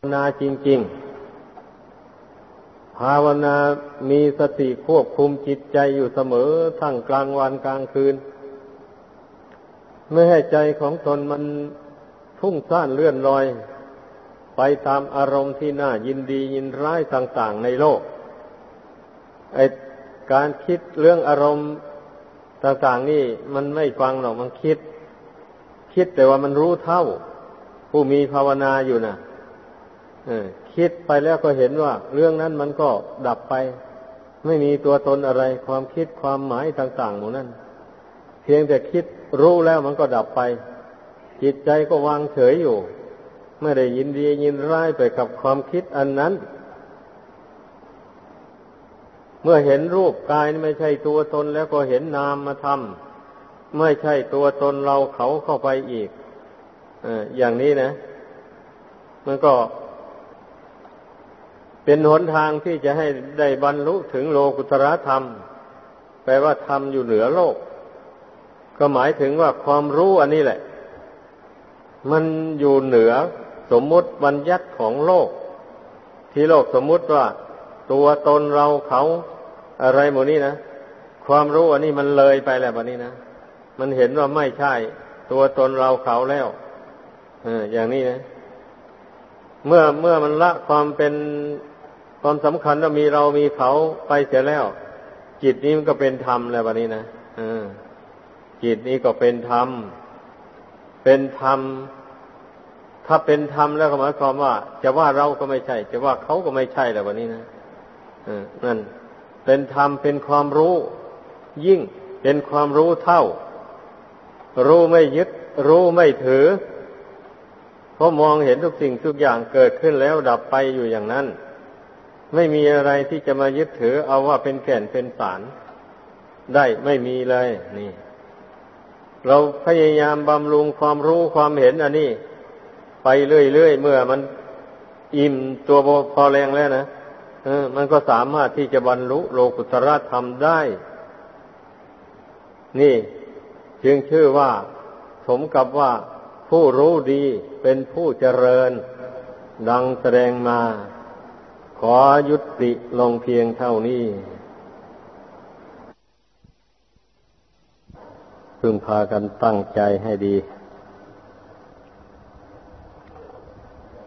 ภาวนาจริง ๆ ภาวนามีสติควบคุมจิตใจอยู่เสมอทั้งกลางวันกลางคืน ไม่ให้ใจของตนมันพุ่งซ่านเลื่อนลอย ไปตามอารมณ์ที่น่ายินดียินร้ายต่าง ๆ ในโลกไอการคิดเรื่องอารมณ์ต่างๆนี่มันไม่ฟังหรอกมันคิด คิดแต่ว่ามันรู้เท่า ผู้มีภาวนาอยู่นะ่ะ คิดไปแล้วก็เห็นว่า เรื่องนั้นมันก็ดับไป ไม่มีตัวตนอะไร ความคิดความหมายต่างๆหมดนั้นเพียงแต่คิดรู้แล้วมันก็ดับไป จิตใจก็วางเฉยอยู่ ไม่ได้ยินดียินร้ายไปกับความคิดอันนั้น เมื่อเห็นรูปกายไม่ใช่ตัวตนแล้วก็เห็นนามมาทำไม่ใช่ตัวตนเราเขาเข้าไปอีกอย่างนี้นะ มันก็ เป็นหนทางที่จะให้ได้บรรลุถึงโลกุตระธรรม แปลว่าธรรมอยู่เหนือโลก ก็หมายถึงว่าความรู้อันนี้แหละ มันอยู่เหนือสมมุติบัญญัติของโลก ที่โลกสมมุติว่า ตัวตนเราเขาอะไรหมดนี้นะ ความรู้อันนี้มันเลยไปแล้วแบบนี้นะมันเห็นว่าไม่ใช่ ตัวตนเราเขาแล้วเอออย่างนี้นะเมื่อเมื่อมันละความเป็น ความสำคัญว่ามีเรามีเขาไปเสียแล้ว จิตนี้มันก็เป็นธรรมแล้วแบบนี้นะอจิตนี้ก็เป็นธรรม เป็นธรรม ถ้าเป็นธรรมแล้วก็หมายความว่า จะว่าเราก็ไม่ใช่ จะว่าเขาก็ไม่ใช่แล้วแบบนี้นะนั่น เป็นธรรมเป็นความรู้ ยิ่งเป็นความรู้เท่า รู้ไม่ยึด รู้ไม่ถือเพราะมองเห็นทุกสิ่งทุกอย่างเกิดขึ้นแล้วดับไปอยู่อย่างนั้น ไม่มีอะไรที่จะมายึดถือเอาว่าเป็นแก่นเป็นสาร ได้ไม่มีเลยนี่ เราพยายามบำรุงความรู้ความเห็นอันนี้ ไปเรื่อยๆเมื่อมันอิ่มตัวพอแรงแล้วนะมันก็สามารถที่จะบรรลุโลกุตรธรรมได้ นี่ จึงชื่อว่า สมกับว่าผู้รู้ดีเป็นผู้เจริญ ดังแสดงมา ขอยุติลงเพียงเท่านี้ พึงพากันตั้งใจให้ดี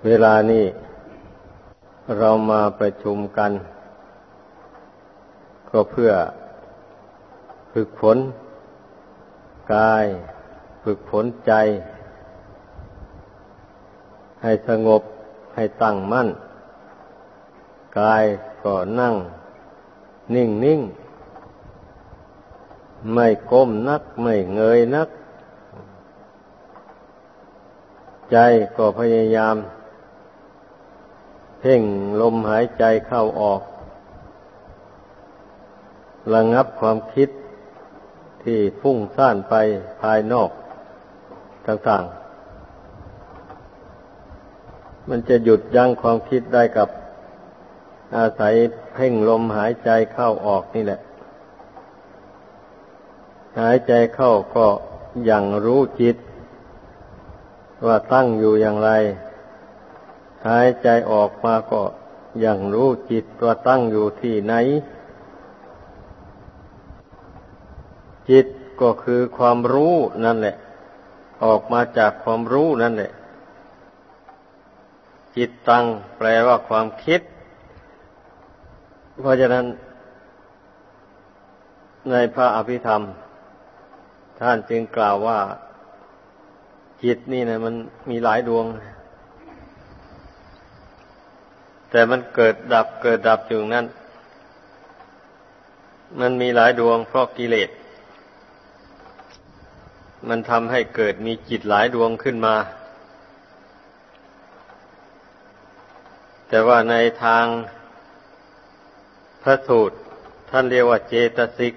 เวลานี้เรามาประชุมกัน ก็เพื่อฝึกฝนกาย ฝึกฝนใจ ให้สงบให้ตั้งมั่น กายก็นั่ง นิ่งนิ่งไม่ก้มนัก ไม่เงยนัก ใจก็พยายาม เพ่งลมหายใจเข้าออก ระงับความคิดที่ฟุ้งซ่านไปภายนอกต่างๆ มันจะหยุดยั้งความคิดได้กับ อาศัยเพ่งลมหายใจเข้าออกนี่แหละ หายใจเข้าก็อย่างรู้จิต ว่าตั้งอยู่อย่างไร หายใจออกมาก็อย่างรู้จิตว่าตั้งอยู่ที่ไหน จิตก็คือความรู้นั่นแหละ ออกมาจากความรู้นั่นแหละ จิตตังแปลว่าความคิด เพราะฉะนั้น ในพระอภิธรรม ท่านจึงกล่าวว่าจิตนี่นะมันมีหลายดวง แต่มันเกิดดับเกิดดับอยู่นั้น มันมีหลายดวงเพราะกิเลส มันทำให้เกิดมีจิตหลายดวงขึ้นมา แต่ว่าในทาง พระสูตร ท่านเรียกว่าเจตสิก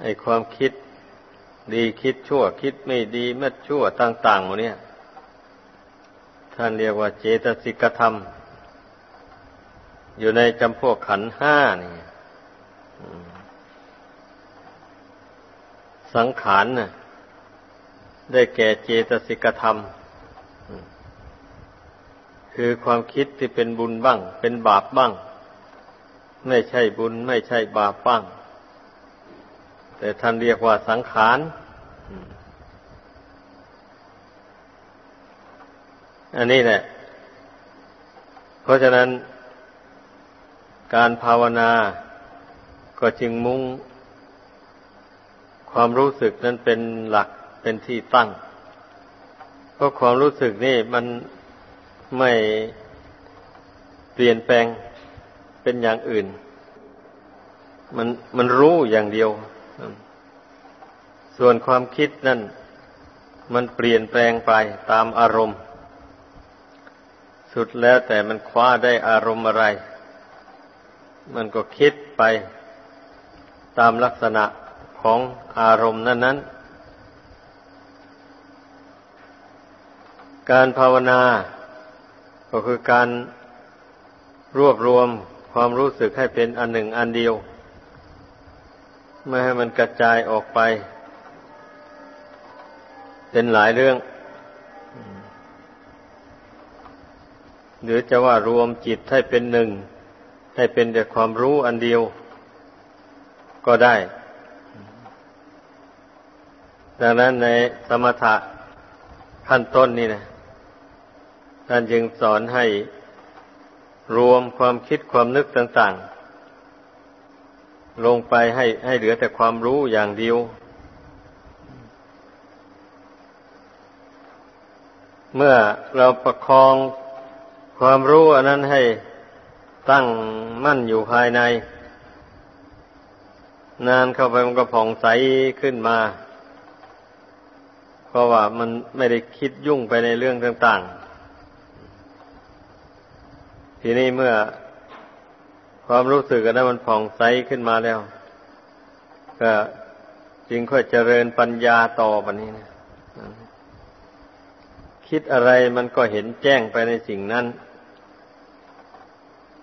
ไอความคิดดีคิดชั่ว คิดไม่ดีเมื่ชั่วต่างๆหมดเนี่ยท่านเรียกว่าเจตสิกธรรม อยู่ในจำพวกขันห้านี่สังขารน่ะได้แก่เจตสิกธรรม คือความคิดที่เป็นบุญบ้าง เป็นบาปบ้าง ไม่ใช่บุญไม่ใช่บาปบ้าง แต่ท่านเรียกว่าสังขาร อันนี้แหละ เพราะฉะนั้น การภาวนาก็จึงมุ่ง ความรู้สึกนั้นเป็นหลักเป็นที่ตั้ง เพราะความรู้สึกนี่มันไม่เปลี่ยนแปลง เป็นอย่างอื่น มันมันรู้อย่างเดียว ส่วนความคิดนั่น มันเปลี่ยนแปลงไปตามอารมณ์ สุดแล้วแต่มันคว้าได้อารมณ์อะไร มันก็คิดไปตามลักษณะของอารมณ์นั้น ๆ การภาวนา ก็คือการรวบรวม ความรู้สึกให้เป็นอันหนึ่งอันเดียว ไม่ให้มันกระจายออกไป เป็นหลายเรื่อง หรือจะว่ารวมจิตให้เป็นหนึ่ง ให้เป็นแต่ความรู้อันเดียว ก็ได้ ดังนั้นในสมถะขั้นต้นนี่นะท่านจึงสอนให้ รวมความคิดความนึกต่างๆ ลงไปให้ให้เหลือแต่ความรู้อย่างเดียว เมื่อเราประคองความรู้อันนั้นให้ตั้งมั่นอยู่ภายใน นานเข้าไปมันก็ผ่องใสขึ้นมา เพราะว่ามันไม่ได้คิดยุ่งไปในเรื่องต่าง ๆ ทีนี้เมื่อความรู้สึกอันนั้นมันผ่องใสขึ้นมาแล้ว ก็จึงค่อยเจริญปัญญาต่อไปนี้นะคิดอะไรมันก็เห็นแจ้งไปในสิ่งนั้น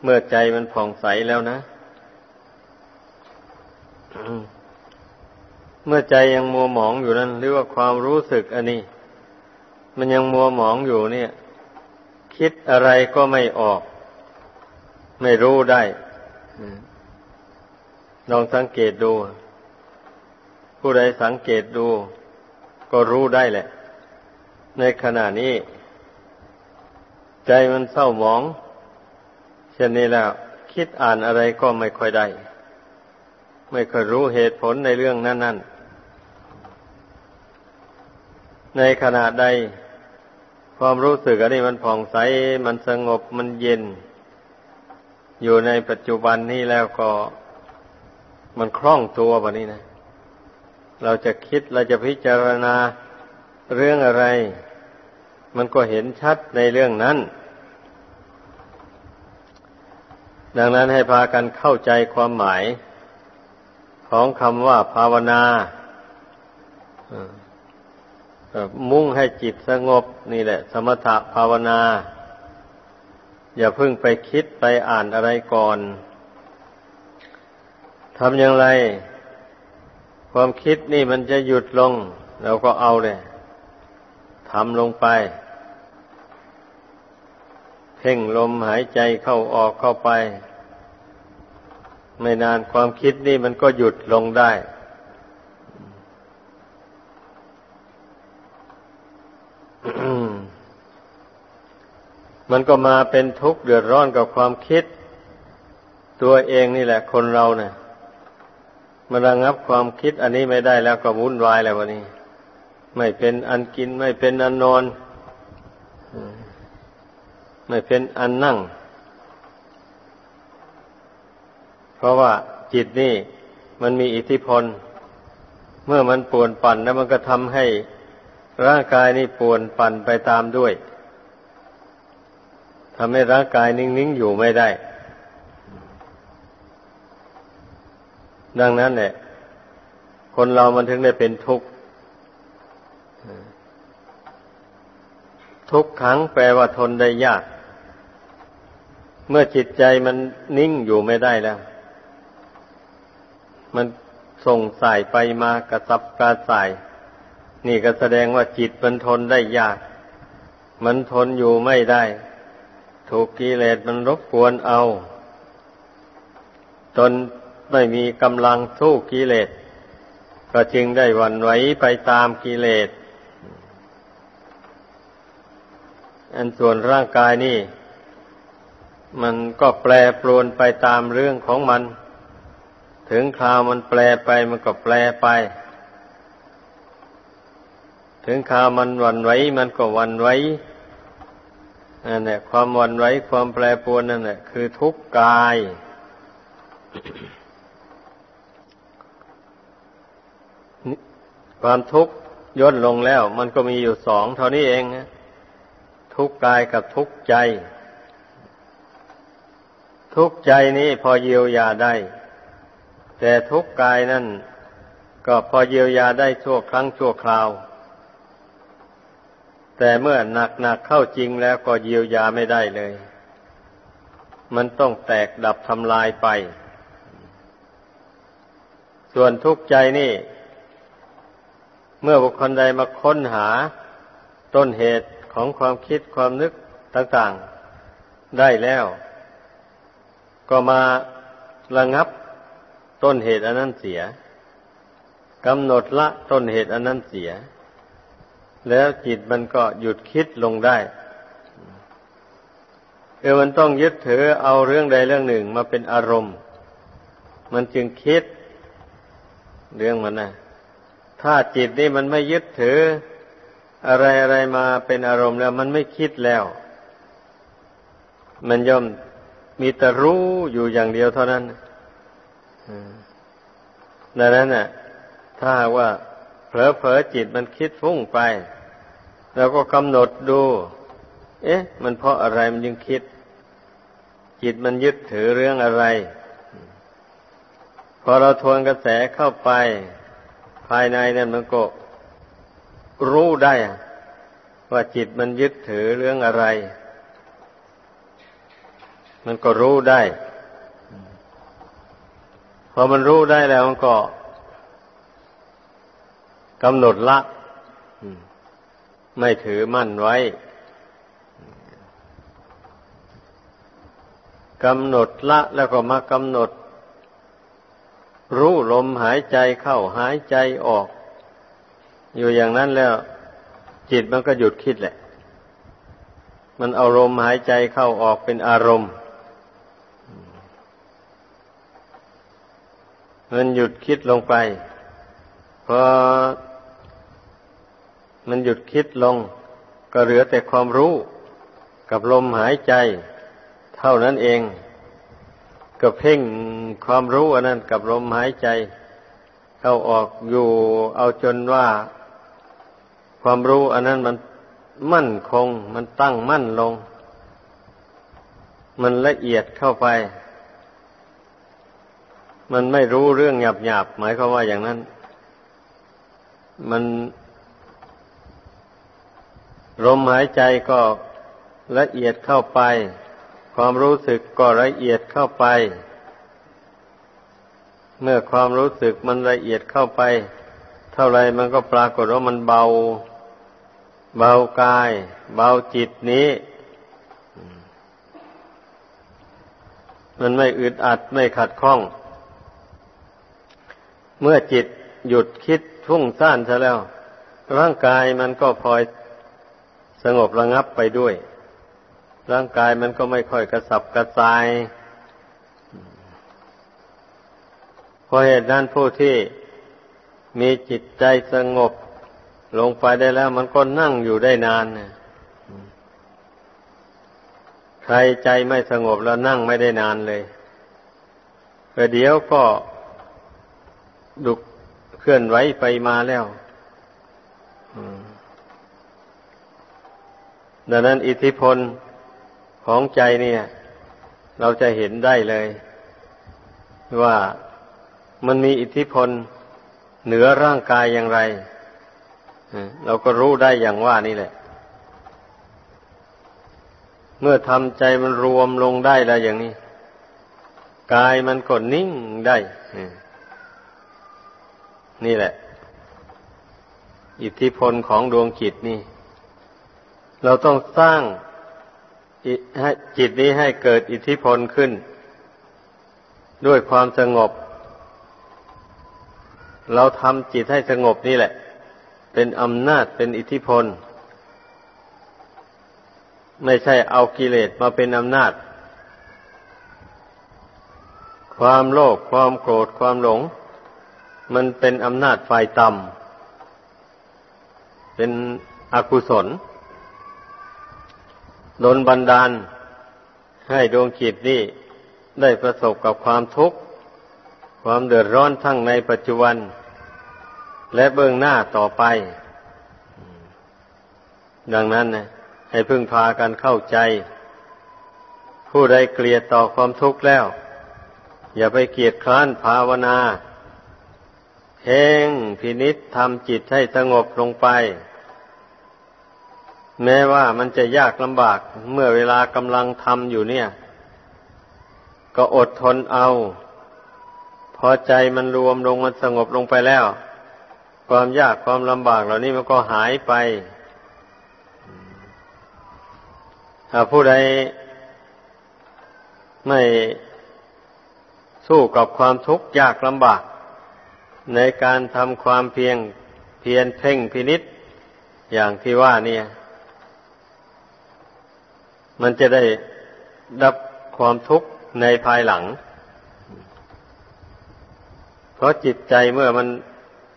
เมื่อใจมันผ่องใสแล้วนะ เมื่อใจยังมัวหมองอยู่นั้น หรือว่าความรู้สึกอันนี้ มันยังมัวหมองอยู่เนี่ย คิดอะไรก็ไม่ออก ไม่รู้ได้ลองสังเกตดู ผู้ใดสังเกตดู ก็รู้ได้แหละ ในขณะนี้ ใจมันเศร้าหมองเช่นนี้แล้ว คิดอ่านอะไรก็ไม่ค่อยได้ ไม่ค่อยรู้เหตุผลในเรื่องนั้น ๆในขณะใดความรู้สึกอันนี้มันผ่องใส มันสงบมันเย็น อยู่ในปัจจุบันนี้แล้วก็มันคล่องตัวแบบนี้นะ เราจะคิดเราจะพิจารณาเรื่องอะไร มันก็เห็นชัดในเรื่องนั้น ดังนั้นให้พากันเข้าใจความหมาย ของคำว่าภาวนามุ่งให้จิตสงบนี่แหละ สมถะภาวนา อย่าเพิ่งไปคิดไปอ่านอะไรก่อนทำอย่างไร ความคิดนี่มันจะหยุดลง เราก็เอาเลยทำลงไป เพ่งลมหายใจเข้าออกเข้าไป ไม่นานความคิดนี่มันก็หยุดลงได้ มันก็มาเป็นทุกข์เดือดร้อนกับความคิด ตัวเองนี่แหละ คนเราเนะี่ยมันระงับความคิดอันนี้ไม่ได้แล้วก็วุ่นวายแล้ววันนี้ ไม่เป็นอันกินไม่เป็นอันนอน ไม่เป็นอันนั่ง เพราะว่าจิตนี่มันมีอิทธิพล เมื่อมันป่วนปั่นแล้วมันก็ทำให้ร่างกายนี่ป่วนปั่นไปตามด้วย ทำให้ร่างกายนิ่งๆอยู่ไม่ได้ ดังนั้นเนี่ยคนเรามันถึงได้เป็นทุกข์ ทุกขังแปลว่าทนได้ยาก เมื่อจิตใจมันนิ่งอยู่ไม่ได้แล้ว มันส่งสายไปมากระซับกระสาย นี่ก็แสดงว่าจิตมันทนได้ยาก มันทนอยู่ไม่ได้ ถูกกิเลสมันรบกวนเอา จนไม่มีกำลังสู้กิเลส ก็จึงได้วันไหวไปตามกิเลส อันส่วนร่างกายนี่ มันก็แปรปรวนไปตามเรื่องของมัน ถึงคราวมันแปรไปมันก็แปรไป ถึงคราวมันวันไหวมันก็วันไหว นั่นแหละความวันไหวความแปรปรวนนั่นแหละคือทุกข์กาย ความทุกข์ย่นลงแล้ว มันก็มีอยู่สองเท่านี้เองทุกข์กายกับทุกข์ใจ ทุกข์ใจนี้พอเยียวยาได้ แต่ทุกข์กายนั่นก็พอเยียวยาได้ชั่วครั้งชั่วคราว แต่เมื่อหนักหนักเข้าจริงแล้วก็เยียวยาไม่ได้เลย มันต้องแตกดับทำลายไป ส่วนทุกข์ใจนี่ เมื่อบุคคลใดมาค้นหาต้นเหตุของความคิดความนึกต่างๆ ได้แล้ว ก็มาระงับต้นเหตุอันนั้นเสียกำหนดละต้นเหตุอันนั้นเสีย แล้วจิตมันก็หยุดคิดลงได้เออมันต้องยึดถือเอาเรื่องใดเรื่องหนึ่งมาเป็นอารมณ์ มันจึงคิดเรื่องมันนะถ้าจิตนี่มันไม่ยึดถืออะไรอะไรมาเป็นอารมณ์แล้ว มันไม่คิดแล้ว มันย่อมมีแต่รู้อยู่อย่างเดียวเท่านั้นดังนั้นน่ะ ถ้าว่า เผลอเผลอจิตมันคิดฟุ้งไปแล้วก็กำหนดดู เอ๊ะ มันเพราะอะไรมันยังคิด จิตมันยึดถือเรื่องอะไร พอเราทวนกระแสเข้าไป ภายในนั่นมันก็รู้ได้ว่าจิตมันยึดถือเรื่องอะไร มันก็รู้ได้ พอมันรู้ได้แล้วมันก็ กำหนดละไม่ถือมั่นไว้กำหนดละแล้วก็มากำหนด รู้ลมหายใจเข้าหายใจออก อยู่อย่างนั้นแล้ว จิตมันก็หยุดคิดแหละ มันอาลมณ์หายใจเข้าออกเป็นอารมณ์ มันหยุดคิดลงไปพอ มันหยุดคิดลง ก็เหลือแต่ความรู้กับลมหายใจ เท่านั้นเอง ก็เพ่งความรู้อันนั้นกับลมหายใจ เข้าออกอยู่เอาจนว่า ความรู้อันนั้นมันมั่นคง มันตั้งมั่นลง มันละเอียดเข้าไป มันไม่รู้เรื่องหยาบหยาบหมายความว่าอย่างนั้น มัน ลมหายใจก็ละเอียดเข้าไป ความรู้สึกก็ละเอียดเข้าไป เมื่อความรู้สึกมันละเอียดเข้าไป เท่าไรมันก็ปรากฏว่ามันเบา เบากาย เบาจิตนี้ มันไม่อึดอัดไม่ขัดข้อง เมื่อจิตหยุดคิดทุ่งซ่านซะแล้ว ร่างกายมันก็พลอย สงบระงับไปด้วย ร่างกายมันก็ไม่ค่อยกระสับกระส่ายเพราะเหตุนั้นผู้ที่มีจิตใจสงบลงไปได้แล้ว มันก็นั่งอยู่ได้นานนใครใจไม่สงบแล้วนั่งไม่ได้นานเลยประเดี๋ยวก็ดุกเคลื่อนไหวไปมาแล้ว ดังนั้นอิทธิพลของใจเนี่ย เราจะเห็นได้เลย ว่ามันมีอิทธิพลเหนือร่างกายอย่างไร เราก็รู้ได้อย่างว่านี่แหละ เมื่อทำใจมันรวมลงได้แล้วอย่างนี้ กายมันก็นิ่งได้ นี่แหละ อิทธิพลของดวงจิตนี่ เราต้องสร้างจิตนี้ให้เกิดอิทธิพลขึ้น ด้วยความสงบ เราทำจิตให้สงบนี่แหละ เป็นอำนาจเป็นอิทธิพล ไม่ใช่เอากิเลสมาเป็นอำนาจ ความโลภความโกรธความหลง มันเป็นอำนาจฝ่ายต่ำเป็นอกุศล ดนบันดาล ให้ดวงจิตนี่ได้ประสบกับความทุกข์ ความเดือดร้อนทั้งในปัจจุบัน และเบื้องหน้าต่อไป ดังนั้นนะให้พึ่งพากันเข้าใจ ผู้ใดเกลียดต่อความทุกข์แล้ว อย่าไปเกียดคร้านภาวนาเพ่งพินิษทำจิตให้สงบลงไป แม้ว่ามันจะยากลำบากเมื่อเวลากำลังทำอยู่เนี่ย ก็อดทนเอา พอใจมันรวมลงมันสงบลงไปแล้ว ความยากความลำบากเหล่านี้มันก็หายไปถ้าผู้ใดไม่สู้กับความทุกข์ยากลำบาก ในการทำความเพียงเพียรเพ่งพินิษอย่างที่ว่าเนี่ย มันจะได้ดับความทุกข์ในภายหลัง เพราะจิตใจเมื่อมัน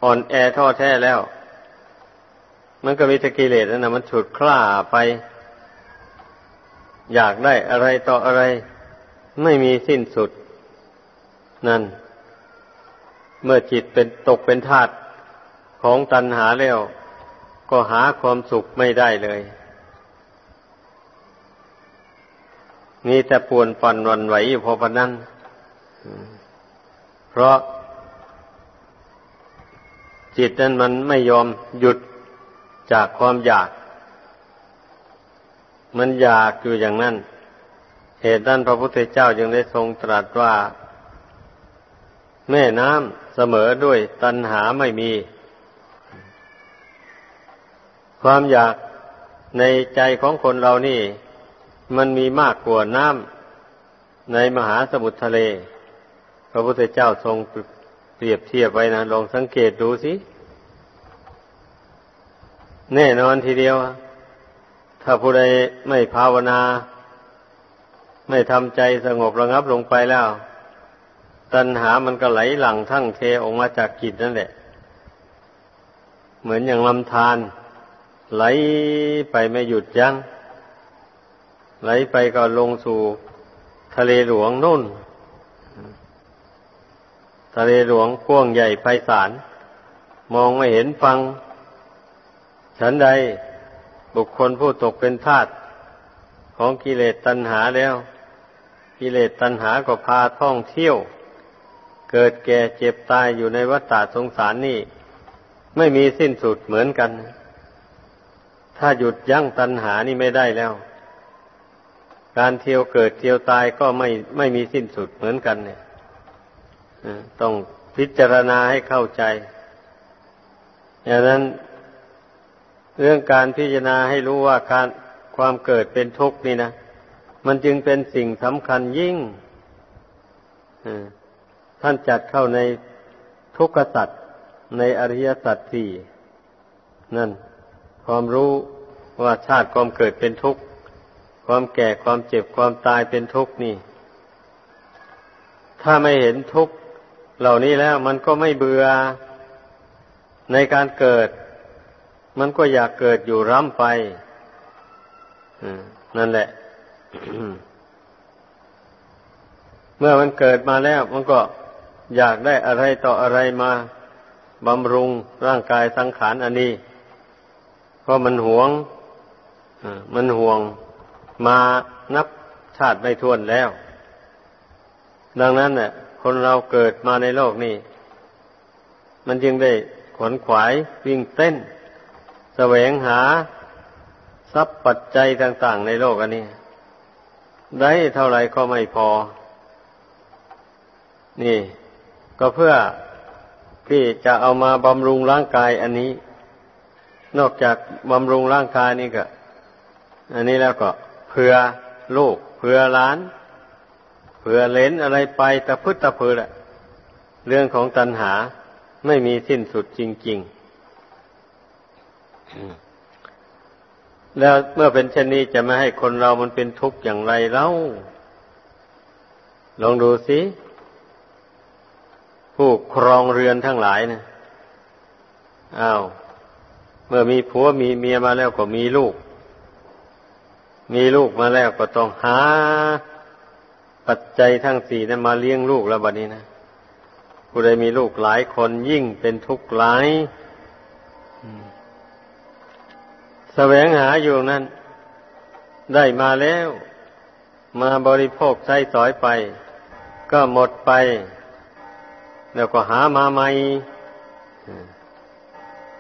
อ่อนแอท้อแท้แล้ว มันก็มีตะกิเลสนั่นนะมันฉุดคล้าไป อยากได้อะไรต่ออะไร ไม่มีสิ้นสุด นั่น เมื่อจิตเป็นตกเป็นทาตของตัณหาแล้ว ก็หาความสุขไม่ได้เลย มีแต่ปวนปันวันไหวอยู่พอปนนั้น เพราะจิตนั้นมันไม่ยอมหยุดจากความอยาก มันอยากอยู่อย่างนั้น เหตุนั้นพระพุทธเจ้าจึงได้ทรงตรัสว่า แม่น้ำเสมอด้วยตัณหาไม่มี ความอยากในใจของคนเรานี่ มันมีมากกว่าน้ำในมหาสมุทรทะเล พระพุทธเจ้าทรงเปรียบเทียบไว้นะลองสังเกตดูสิ แน่นอนทีเดียว ถ้าผู้ใดไม่ภาวนา ไม่ทำใจสงบระงับลงไปแล้ว ตัณหามันก็ไหลหลั่งทั้งเทออกมาจากกิจนั่นแหละ เหมือนอย่างลำธารไหลไปไม่หยุดยัง้ง ไหลไปก็ลงสู่ทะเลหลวงนุ่น ทะเลหลวงกว้างใหญ่ไพศาล มองไม่เห็นฟัง ฉันใดบุคคลผู้ตกเป็นทาสของกิเลสตัณหาแล้ว กิเลสตัณหาก็พาท่องเที่ยว เกิดแก่เจ็บตายอยู่ในวัฏฏะสงสารนี่ ไม่มีสิ้นสุดเหมือนกัน ถ้าหยุดยั้งตัณหานี่ไม่ได้แล้ว การเที่ยวเกิดเที่ยวตายก็ไม่ไม่มีสิ้นสุดเหมือนกันเนี่ยต้องพิจารณาให้เข้าใจอย่างนั้นเรื่องการพิจารณาให้รู้ว่าการความเกิดเป็นทุกข์นี่นะมันจึงเป็นสิ่งสำคัญยิ่งท่านจัดเข้าในทุกขสัตว์ในอริยสัจสี่นั่น ความรู้ว่าชาติความเกิดเป็นทุกข์ ความแก่ความเจ็บความตายเป็นทุกข์นี่ ถ้าไม่เห็นทุกข์เหล่านี้แล้วมันก็ไม่เบื่อในการเกิด มันก็อยากเกิดอยู่ร่ำไปนั่นแหละ เมื่อมันเกิดมาแล้ว มันก็อยากได้อะไรต่ออะไรมาบำรุงร่างกายสังขารอันนี้ เพราะมันหวงมันห่วง มานับชาติไม่ท้วนแล้ว ดังนั้นเนี่ยคนเราเกิดมาในโลกนี้ มันจึงได้ขวนขวายวิ่งเต้น แสวงหาทรัพย์ปัจจัยต่าง ๆ ในโลกอันนี้ ได้เท่าไหร่ก็ไม่พอ นี่ ก็เพื่อที่จะเอามาบำรุงร่างกายอันนี้ นอกจากบำรุงร่างกายนี่ก็ อันนี้แล้วก็ พื่อลูกเผื่อหลาน เผื่อเลนอะไรไปตะพึดตะพือแหละเรื่องของตัณหาไม่มีสิ้นสุดจริง ๆ แล้วเมื่อเป็นเช่นนี้จะไม่ให้คนเรามันเป็นทุกข์อย่างไรเล่า ลองดูสิ ผู้ครองเรือนทั้งหลายนะอ้าว เมื่อมีผัวมีเมียมาแล้วก็มีลูก มีลูกมาแล้วก็ต้องหา ปัจจัยทั้งสี่นั้นมาเลี้ยงลูกแล้วบัดนี้นะผู้ใดมีลูกหลายคนยิ่งเป็นทุกข์หลายแสวงหาอยู่นั้น ได้มาแล้ว มาบริโภคใช้สอยไป ก็หมดไป แล้วก็หามาใหม่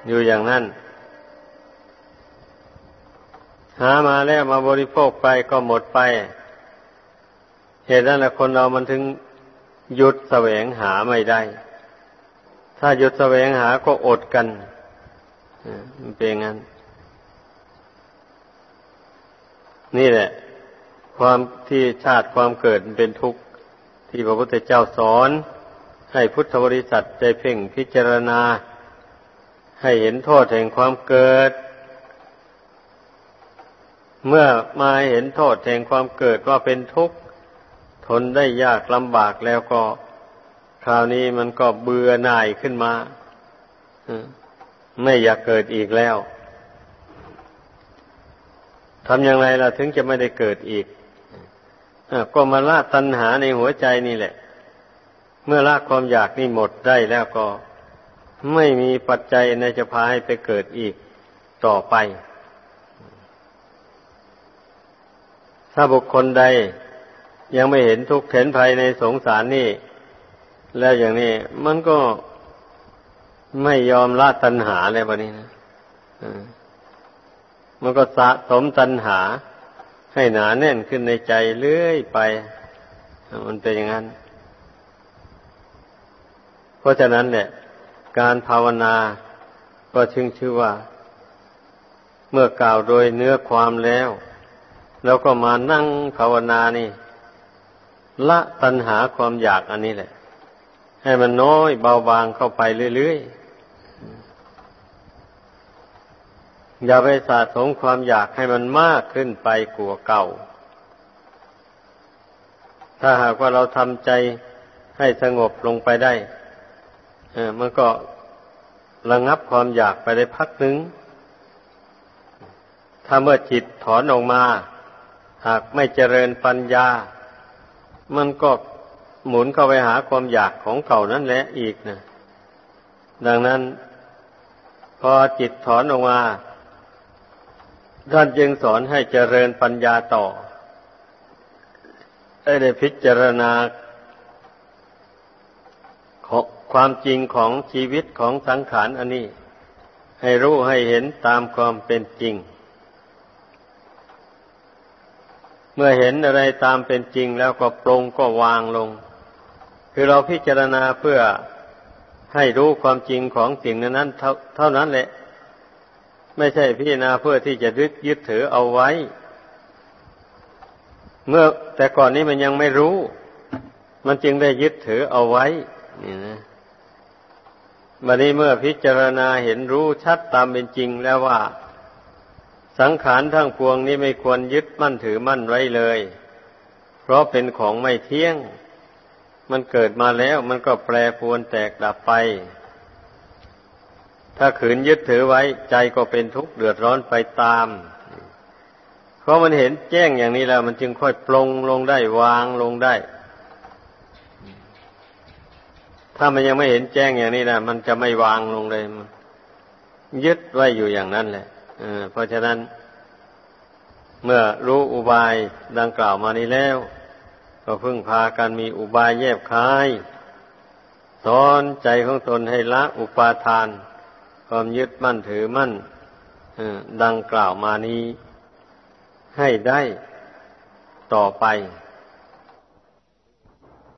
อยู่อย่างนั้น หามาแล้วมาบริโภคไปก็หมดไป เหตุนั้นแหละคนเรามันถึงหยุดแสวงหาไม่ได้ ถ้าหยุดแสวงหาก็อดกันมันเป็นงั้น นี่แหละ ความที่ชาติความเกิดเป็นทุกข์ ที่พระพุทธเจ้าสอน ให้พุทธบริษัทใจเพ่งพิจารณา ให้เห็นโทษแห่งความเกิด เมื่อมาเห็นโทษแห่งความเกิดว่าเป็นทุกข์ทนได้ยากลำบากแล้วก็ คราวนี้มันก็เบื่อหน่ายขึ้นมาไม่อยากเกิดอีกแล้วทำอย่างไรล่ะถึงจะไม่ได้เกิดอีกก็มาละตัณหาในหัวใจนี่แหละ เมื่อละความอยากนี่หมดได้แล้วก็ ไม่มีปัจจัยในจะพาให้ไปเกิดอีกต่อไป ถ้าบุคคลใดยังไม่เห็นทุกข์เห็นภัยในสงสารนี่ แล้วอย่างนี้มันก็ไม่ยอมละตัณหาเลยวันนี้นะมันก็สะสมตัณหา ให้หนาแน่นขึ้นในใจเรื่อยไป มันเป็นอย่างนั้น เพราะฉะนั้นเนี่ย การภาวนาก็ชึงชื่อว่า เมื่อกล่าวโดยเนื้อความแล้ว แล้วก็มานั่งภาวนานี่ ละตัณหาความอยากอันนี้แหละ ให้มันน้อยเบาบางเข้าไปเรื่อยๆ อย่าไปสะสมความอยากให้มันมากขึ้นไปกว่าเก่า ถ้าหากว่าเราทำใจให้สงบลงไปได้ เออมันก็ระงับความอยากไปได้พักหนึ่งถ้าเมื่อจิตถอนออกมา หากไม่เจริญปัญญา มันก็หมุนเข้าไปหาความอยากของเก่านั่นแหละอีกนะดังนั้น พอจิตถอนออกมาท่านจึงสอนให้เจริญปัญญาต่อได้พิจารณาความจริงของชีวิตของสังขารอันนี้ ให้รู้ให้เห็นตามความเป็นจริง เมื่อเห็นอะไรตามเป็นจริงแล้วก็ปรงก็วางลง คือเราพิจารณาเพื่อให้รู้ความจริงของสิ่งนั้นเท่าเท่านั้นแหละ ไม่ใช่พิจารณาเพื่อที่จะยึดยึดถือเอาไว้ เมื่อแต่ก่อนนี้มันยังไม่รู้ มันจึงได้ยึดถือเอาไว้นี่นะบัดนี้เมื่อพิจารณาเห็นรู้ชัดตามเป็นจริงแล้วว่า สังขารทั้งปวงนี้ไม่ควรยึดมั่นถือมั่นไว้เลย เพราะเป็นของไม่เที่ยง มันเกิดมาแล้วมันก็แปรปรวนแตกดับไป ถ้าขืนยึดถือไว้ใจก็เป็นทุกข์เดือดร้อนไปตาม เพราะมันเห็นแจ้งอย่างนี้แล้ว มันจึงค่อยปลงลงได้วางลงได้ ถ้ามันยังไม่เห็นแจ้งอย่างนี้นะมันจะไม่วางลงเลยมันยึดไว้อยู่อย่างนั้นแหละ เพราะฉะนั้น เมื่อรู้อุบายดังกล่าวมานี้แล้ว ก็พึ่งพากันมีอุบายแยบคายสอนใจของตนให้ละอุปาทาน ความยึดมั่นถือมั่นดังกล่าวมานี้ให้ได้ต่อไป